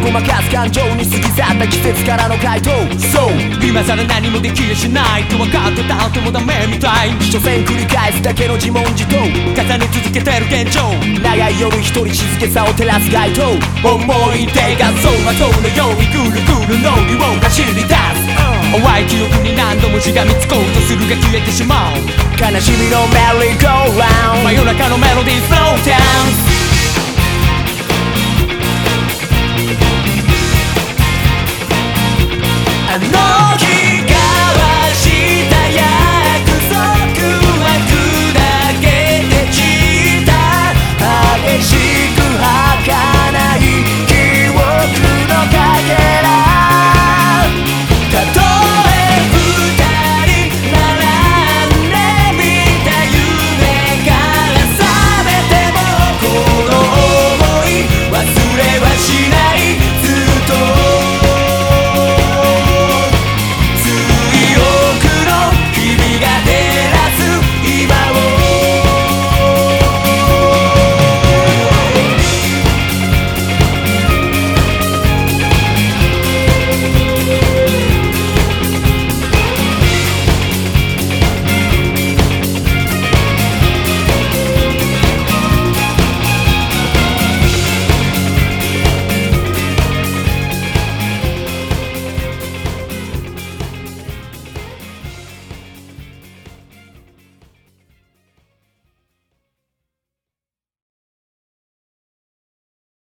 ごまかす感情に過ぎ去った季節からの回答。そう今さら何もできやしないと分かってた後もダメみたい。所詮繰り返すだけの自問自答。重ね続けてる現状。長い夜一人静けさを照らす街灯思い出が走馬灯のようにぐるぐる脳裏を走り出す。淡い記憶に何度もしがみつこうとするが消えてしまう。悲しみのメリーゴーラウンド